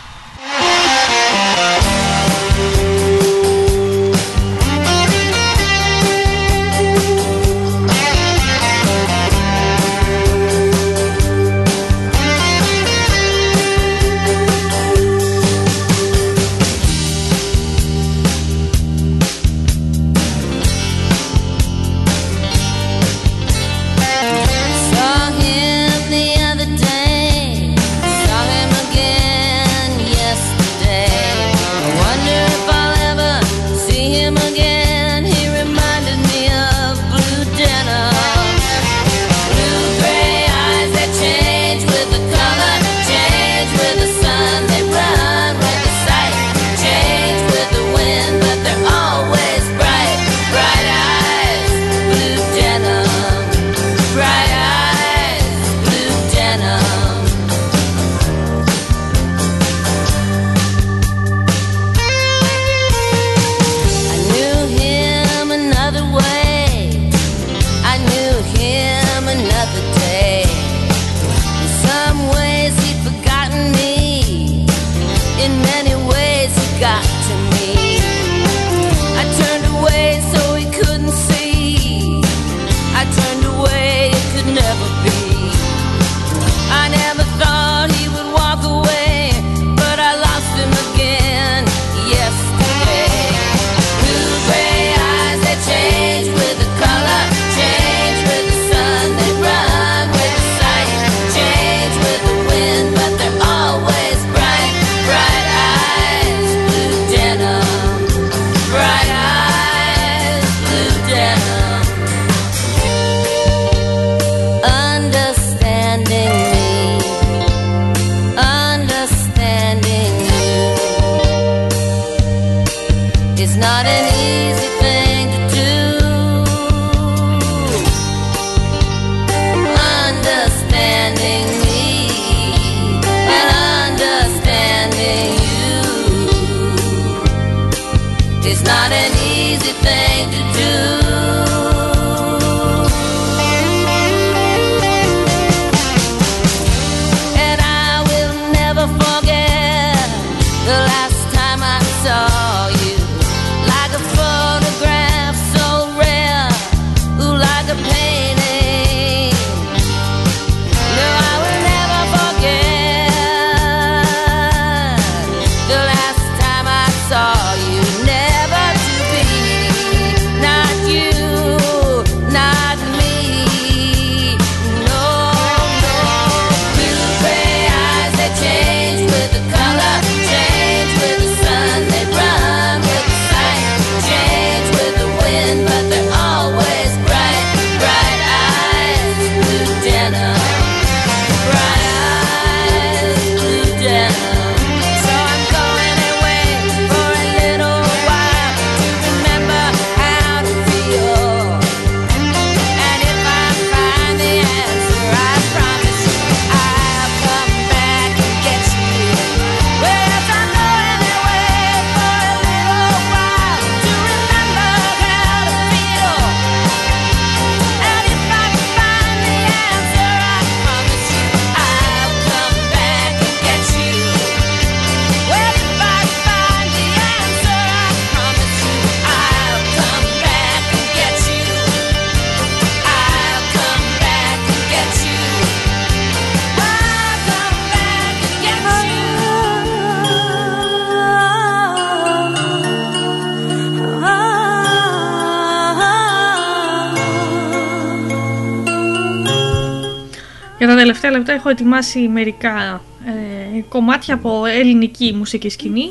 Speaker 1: Έχω ετοιμάσει μερικά ε, κομμάτια από ελληνική μουσική σκηνή.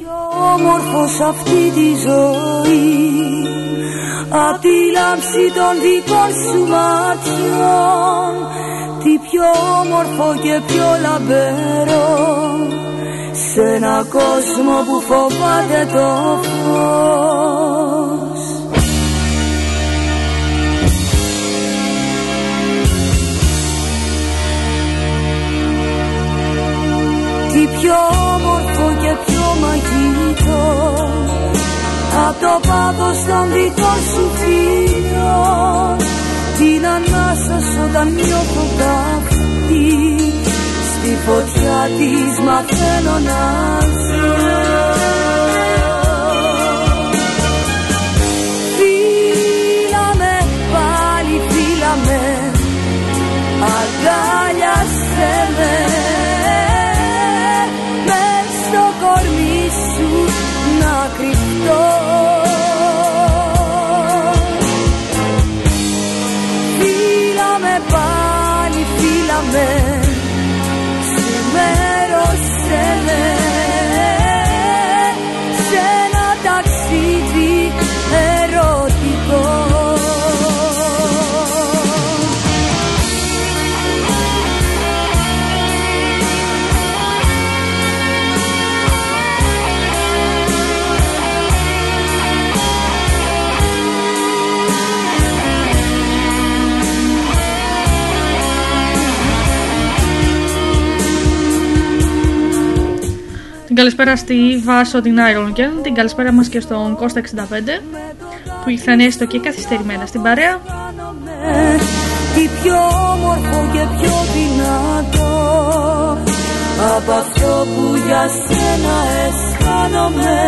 Speaker 6: Όμορφος αυτή τη ζωή Απ' τη λάμψη των δικών σου ματιών Τι πιο όμορφο και πιο λαμπερό Σ' ένα κόσμο που φοβάται το φως πιο όμορφο και πιο μαγικό. Απ' το πάθος των δικών σου φίλων. Την ανάσα σου όταν νιώθω καυτή Στη φωτιά της μαθαίνω να
Speaker 1: καλησπέρα στη Βάσο την Iron Girl, την καλησπέρα μας και στον Κώστα 65 που ήρθαν έστω και καθυστερημένα στην παρέα.
Speaker 6: κάνομαι Τι πιο όμορφο και πιο δυνατό Από αυτό που για σένα αισθάνομαι.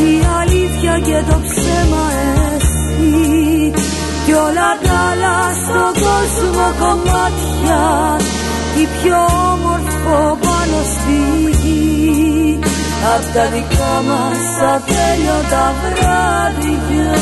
Speaker 6: Η αλήθεια και το ψέμα εσύ. Κι όλα τα άλλα στον κόσμο κομμάτια. Τι πιο όμορφο πάνω στη γη Απ' τα δικά μας ατέλειωτα βράδια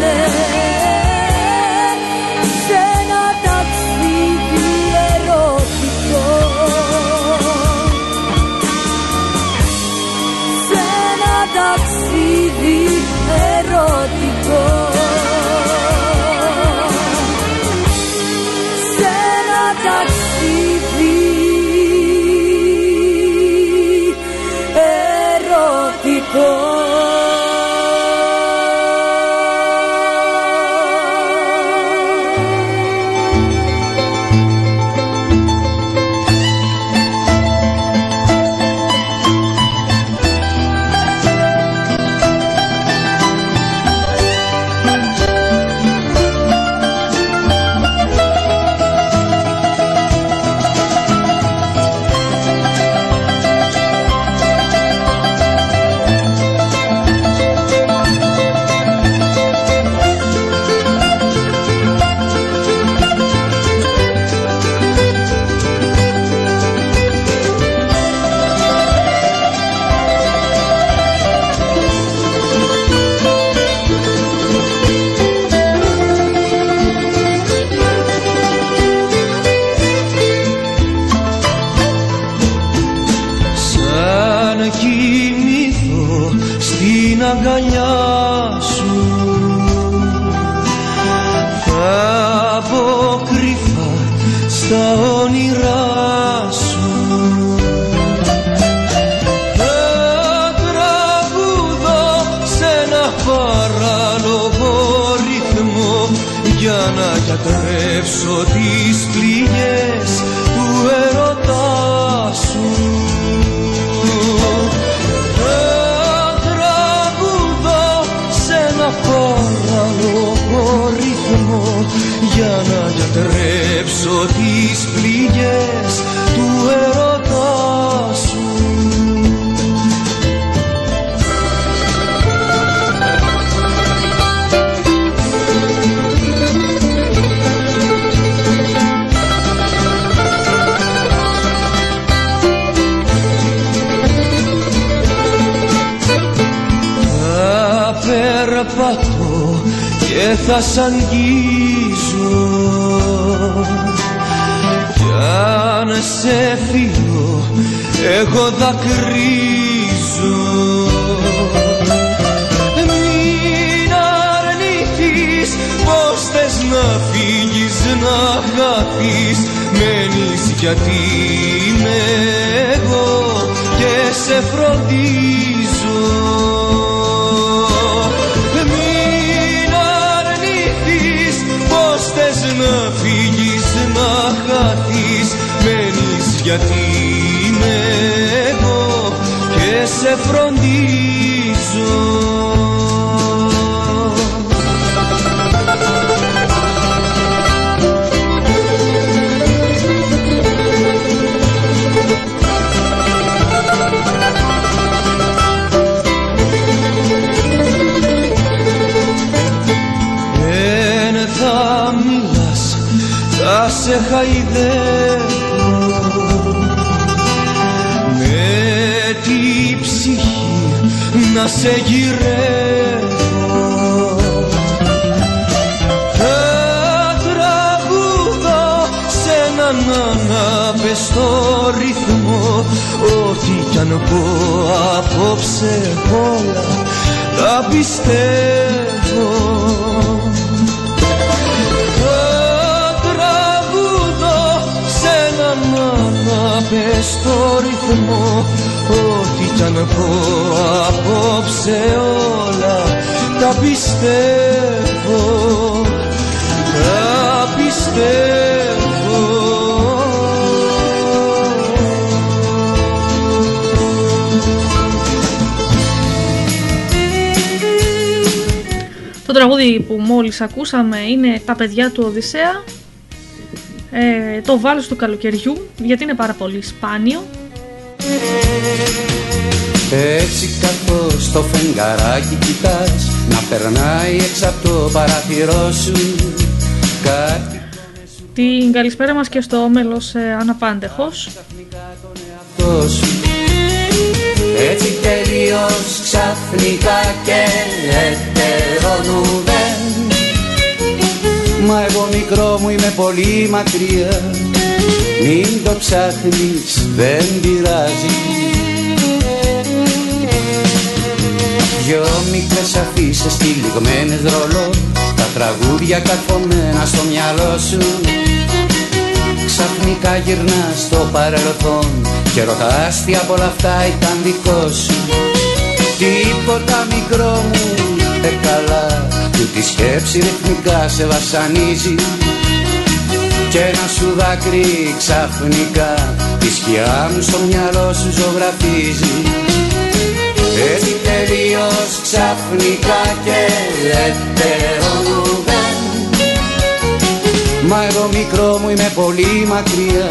Speaker 4: Yeah. Σ' αγγίζω κι αν σε φύγω εγώ δακρύζω. Μην αρνηθείς πως θες να φύγεις να χαθείς. Μένεις γιατί είμαι εγώ και σε φροντίζω γιατί είμαι εγώ και σε φροντίζω. Δεν θα μιλάς, θα σε χαϊδεύω να σε γυρεύω Θα τραγουδώ σε έναν αναπεστό ρυθμό. Ό,τι κι αν πω απόψε όλα τα πιστεύω. Θα τραγουδώ σε έναν αναπεστό ρυθμό. Ό,τι κι αν πω απόψε όλα τα πιστεύω Τα πιστεύω
Speaker 1: Το τραγούδι που μόλις ακούσαμε είναι «Τα παιδιά του Οδυσσέα». Ε, το βάλω του καλοκαιριού γιατί είναι πάρα πολύ σπάνιο.
Speaker 10: Έτσι καθώς το φεγγαράκι κοιτάς Να περνάει έξω από το παράθυρό σου. Κάτι
Speaker 1: Την καλησπέρα μας και στο όμελος ε, Αναπάντεχος.
Speaker 10: αυτό σου. Έτσι τελείως ξαφνικά και ετερώνουμε Μα εγώ μικρό μου είμαι πολύ μακριά. Μην το ψάχνεις δεν πειράζει Δυο μικρές αφήσεις τυλιγμένες ρολό Τα τραγούδια καρφωμένα στο μυαλό σου. Ξαφνικά γυρνάς στο παρελθόν Και ρωτάς τι από όλα αυτά ήταν δικό σου. Τίποτα μικρό μου δεν καλά Που τη σκέψη ρυθμικά σε βασανίζει. Και ένα σου δάκρυ ξαφνικά Τη σκιά μου στο μυαλό σου ζωγραφίζει Έτσι τελείως ξαφνικά και ετερώνουμε Μα εγώ μικρό μου είμαι πολύ μακριά.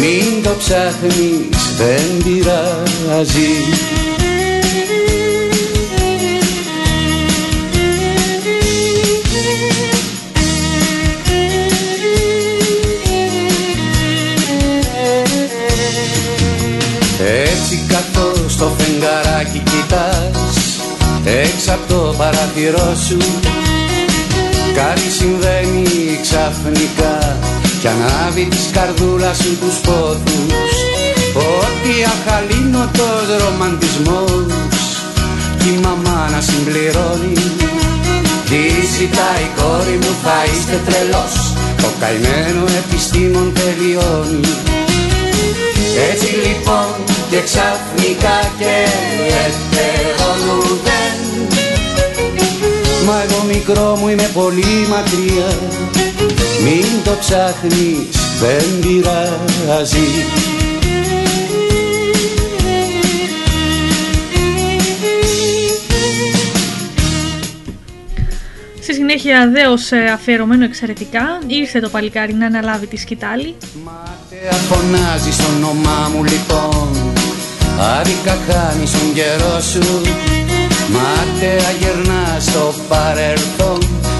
Speaker 10: Μην το ψάχνεις δεν πειράζει Έξω από το παράθυρό σου. Κάτι συμβαίνει ξαφνικά. Κι ανάβει της καρδούλα σου τους πόθους. Ότι αχαλήνοτος ρομαντισμός Κι η μαμά να συμπληρώνει. Τι ζητάει η κόρη μου θα είστε τρελός το καημένο επιστήμον τελειώνει έτσι λοιπόν και ξαφνικά και ελευθερώνουδεν Μα εγώ μικρό μου είμαι πολύ μακριά. Μην το ψάχνεις δεν πειράζει
Speaker 1: συνέχεια δέος ε, αφιερωμένο εξαιρετικά. Ήρθε το παλικάρι να αναλάβει τη σκητάλη.
Speaker 10: Μάταια φωνάζεις το όνομά μου λοιπόν. Άδικα χάνεις τον καιρό σου. Μάταια γερνάς στο παρελθόν.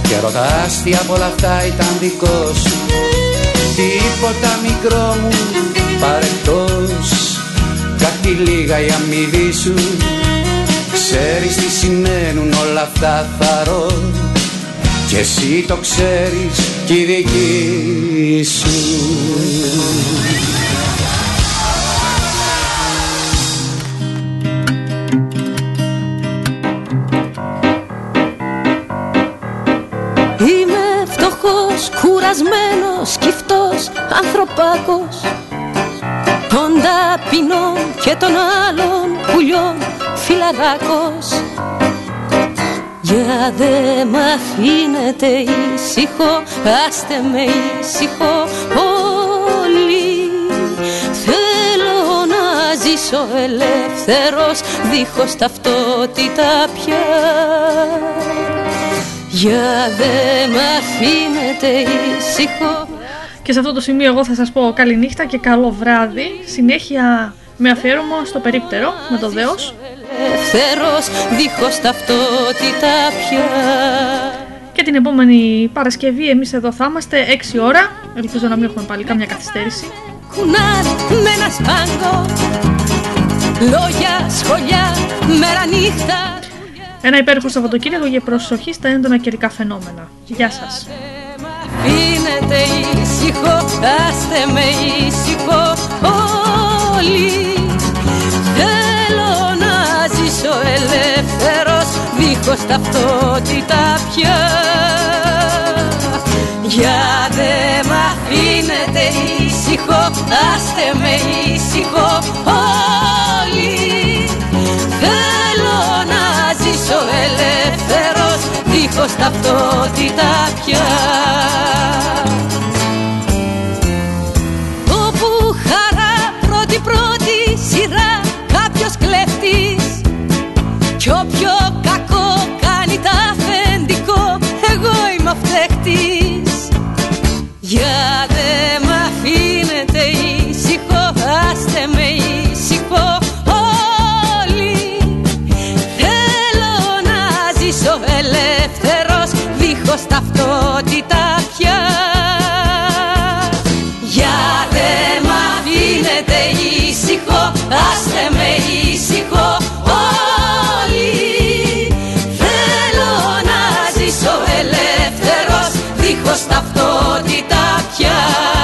Speaker 10: Και ρωτάς τι από όλα αυτά ήταν δικό σου. Τίποτα μικρό μου παρεκτός. Κάτι λίγα η αμοιβή σου. Ξέρεις τι σημαίνουν όλα αυτά θαρώ και εσύ το ξέρεις κι η δική σου.
Speaker 7: Είμαι φτωχός, κουρασμένος, σκυφτός, ανθρωπάκος. Των ταπεινών και των άλλων πουλιών φιλαράκος Για δε μ' αφήνετε ήσυχο, άστε με ήσυχο όλοι Θέλω να ζήσω ελεύθερος, δίχως ταυτότητα πια. Για δε μ' αφήνετε ήσυχο.
Speaker 1: Και σε αυτό το σημείο εγώ θα σας πω καληνύχτα και καλό βράδυ. Συνέχεια με αφιέρωμα στο περίπτερο με το δέος
Speaker 7: ελεύθερος δίχως ταυτότητα πια.
Speaker 1: Και την επόμενη Παρασκευή εμείς εδώ θα είμαστε 6 ώρα. Ελπίζω να μην έχουμε πάλι κάμια καθυστέρηση.
Speaker 7: Κουνάρ με ένα σπάγκο Λόγια, σχολιά, μέρα νύχτα.
Speaker 1: Ένα υπέροχο Σαββατοκύριακο για προσοχή στα έντονα καιρικά φαινόμενα. Γεια σας.
Speaker 7: Αφήνετε ήσυχο, άστε με ήσυχο όλοι ελεύθερος δίχως ταυτότητα πια. Για δε μ' αφήνετε ήσυχο, άστε με ήσυχο όλοι. Θέλω να ζήσω ελεύθερος δίχως ταυτότητα πια. Όπου χαρά πρώτη πρώτη Κι όποιο κακό κάνει τα αφεντικό εγώ είμαι ο φταίχτης Για δε μ' αφήνετε ήσυχο, άστε με ήσυχο όλοι. Θέλω να ζήσω ελεύθερος δίχως ταυτότητα πια. Για δε μ' αφήνετε ήσυχο, άστε με ήσυχο πια